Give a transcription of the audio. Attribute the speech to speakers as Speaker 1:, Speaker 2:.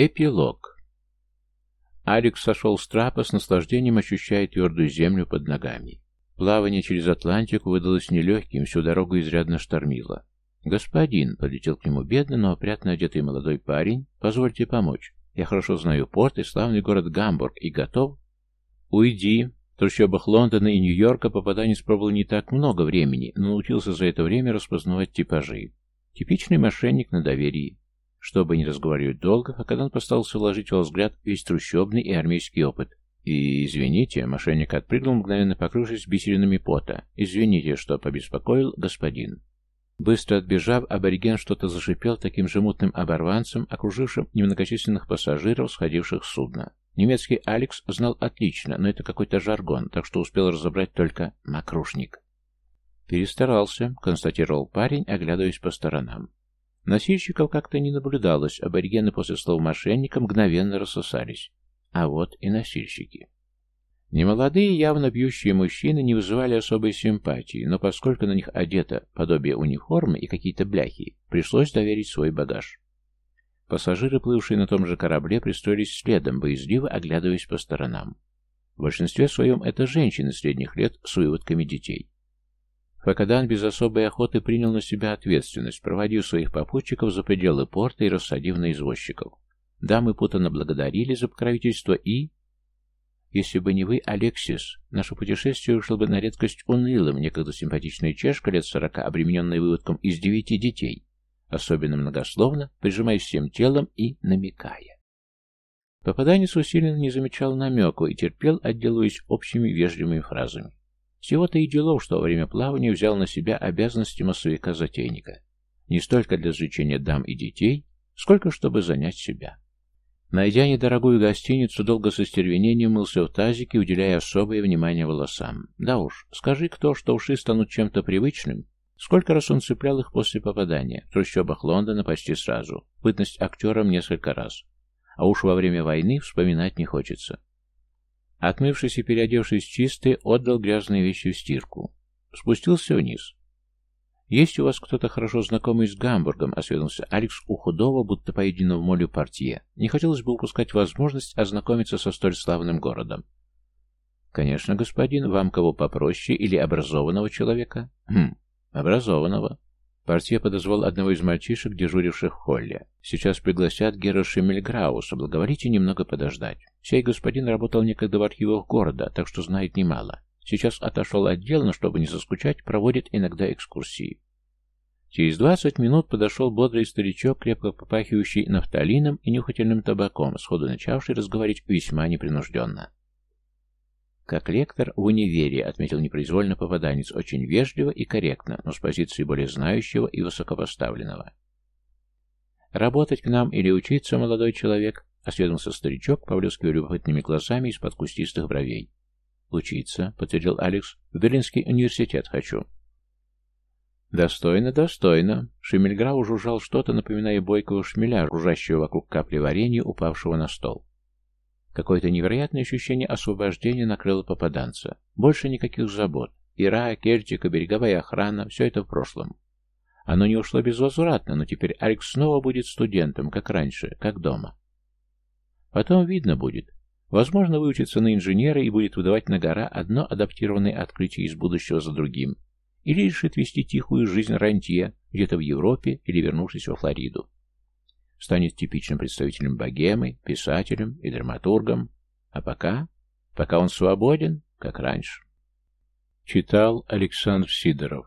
Speaker 1: Эпилог. Алекс сошел с трапа, с наслаждением ощущая твердую землю под ногами. Плавание через Атлантику выдалось нелегким, всю дорогу изрядно штормило. «Господин», — подлетел к нему бедный, но опрятно одетый молодой парень, — «позвольте помочь. Я хорошо знаю порт и славный город Гамбург и готов...» «Уйди». В трущобах Лондона и Нью-Йорка попаданец пробовал не так много времени, но научился за это время распознавать типажи. Типичный мошенник на доверии. Чтобы не разговаривать долго, Хакадан постарался вложить во взгляд весь трущобный и армейский опыт. И, извините, мошенник отпрыгнул, мгновенно покрывшись бисеринами пота. Извините, что побеспокоил господин. Быстро отбежав, абориген что-то зашипел таким же мутным оборванцем, окружившим немногочисленных пассажиров, сходивших с судна. Немецкий Алекс знал отлично, но это какой-то жаргон, так что успел разобрать только «макрушник». «Перестарался», — констатировал парень, оглядываясь по сторонам. Носильщиков как-то не наблюдалось, аборигены после слов мошенника мгновенно рассосались. А вот и носильщики. Немолодые, явно бьющие мужчины не вызывали особой симпатии, но поскольку на них одето подобие униформы и какие-то бляхи, пришлось доверить свой багаж. Пассажиры, плывшие на том же корабле, пристроились следом, боязливо оглядываясь по сторонам. В большинстве своем это женщины средних лет с выводками детей. Факадан без особой охоты принял на себя ответственность, проводив своих попутчиков за пределы порта и рассадив на извозчиков. Дамы путанно благодарили за покровительство и... Если бы не вы, Алексис, наше путешествие вышло бы на редкость унылым, некогда симпатичная чешка лет сорока, обремененная выводком из девяти детей, особенно многословно, прижимаясь всем телом и намекая. Попаданец усиленно не замечал намеку и терпел, отделываясь общими вежливыми фразами. Всего-то и делов, что во время плавания взял на себя обязанности массовика-затейника. Не столько для развлечения дам и детей, сколько чтобы занять себя. Найдя недорогую гостиницу, долго со стервенением мылся в тазике, уделяя особое внимание волосам. Да уж, скажи кто, что уши станут чем-то привычным. Сколько раз он цеплял их после попадания, в трущобах Лондона почти сразу, бытность актером несколько раз. А уж во время войны вспоминать не хочется. Отмывшись и переодевшись чистый, отдал грязные вещи в стирку. Спустился вниз. «Есть у вас кто-то хорошо знакомый с Гамбургом?» — осведомился Алекс у худого, будто поединного молю портье. Не хотелось бы упускать возможность ознакомиться со столь славным городом. «Конечно, господин. Вам кого попроще или образованного человека?» «Хм, образованного. Портье подозвал одного из мальчишек, дежуривших в холле. «Сейчас пригласят Гера Шемельграуса. Благоволите немного подождать. Сей господин работал некогда в архивах города, так что знает немало. Сейчас отошел от дел, но чтобы не заскучать, проводит иногда экскурсии». Через двадцать минут подошел бодрый старичок, крепко попахивающий нафталином и нюхательным табаком, сходу начавший разговаривать весьма непринужденно. Как лектор в универе, отметил непроизвольно попаданец, очень вежливо и корректно, но с позиции более знающего и высокопоставленного. «Работать к нам или учиться, молодой человек?» — осведомился старичок, поблескивая любопытными глазами из-под кустистых бровей. «Учиться», — подтвердил Алекс. «В Берлинский университет хочу». «Достойно, достойно!» Шемельграу жужжал что-то, напоминая бойкого шмеля, жужжащего вокруг капли варенья, упавшего на стол. Какое-то невероятное ощущение освобождения накрыло попаданца. Больше никаких забот. Ира, Кельтика, береговая охрана — все это в прошлом. Оно не ушло безвозвратно, но теперь Алекс снова будет студентом, как раньше, как дома. Потом видно будет. Возможно, выучится на инженера и будет выдавать на гора одно адаптированное открытие из будущего за другим. Или решит вести тихую жизнь рантье где-то в Европе или вернувшись во Флориду станет типичным представителем богемы, писателем и драматургом. А пока? Пока он свободен, как раньше. Читал Александр Сидоров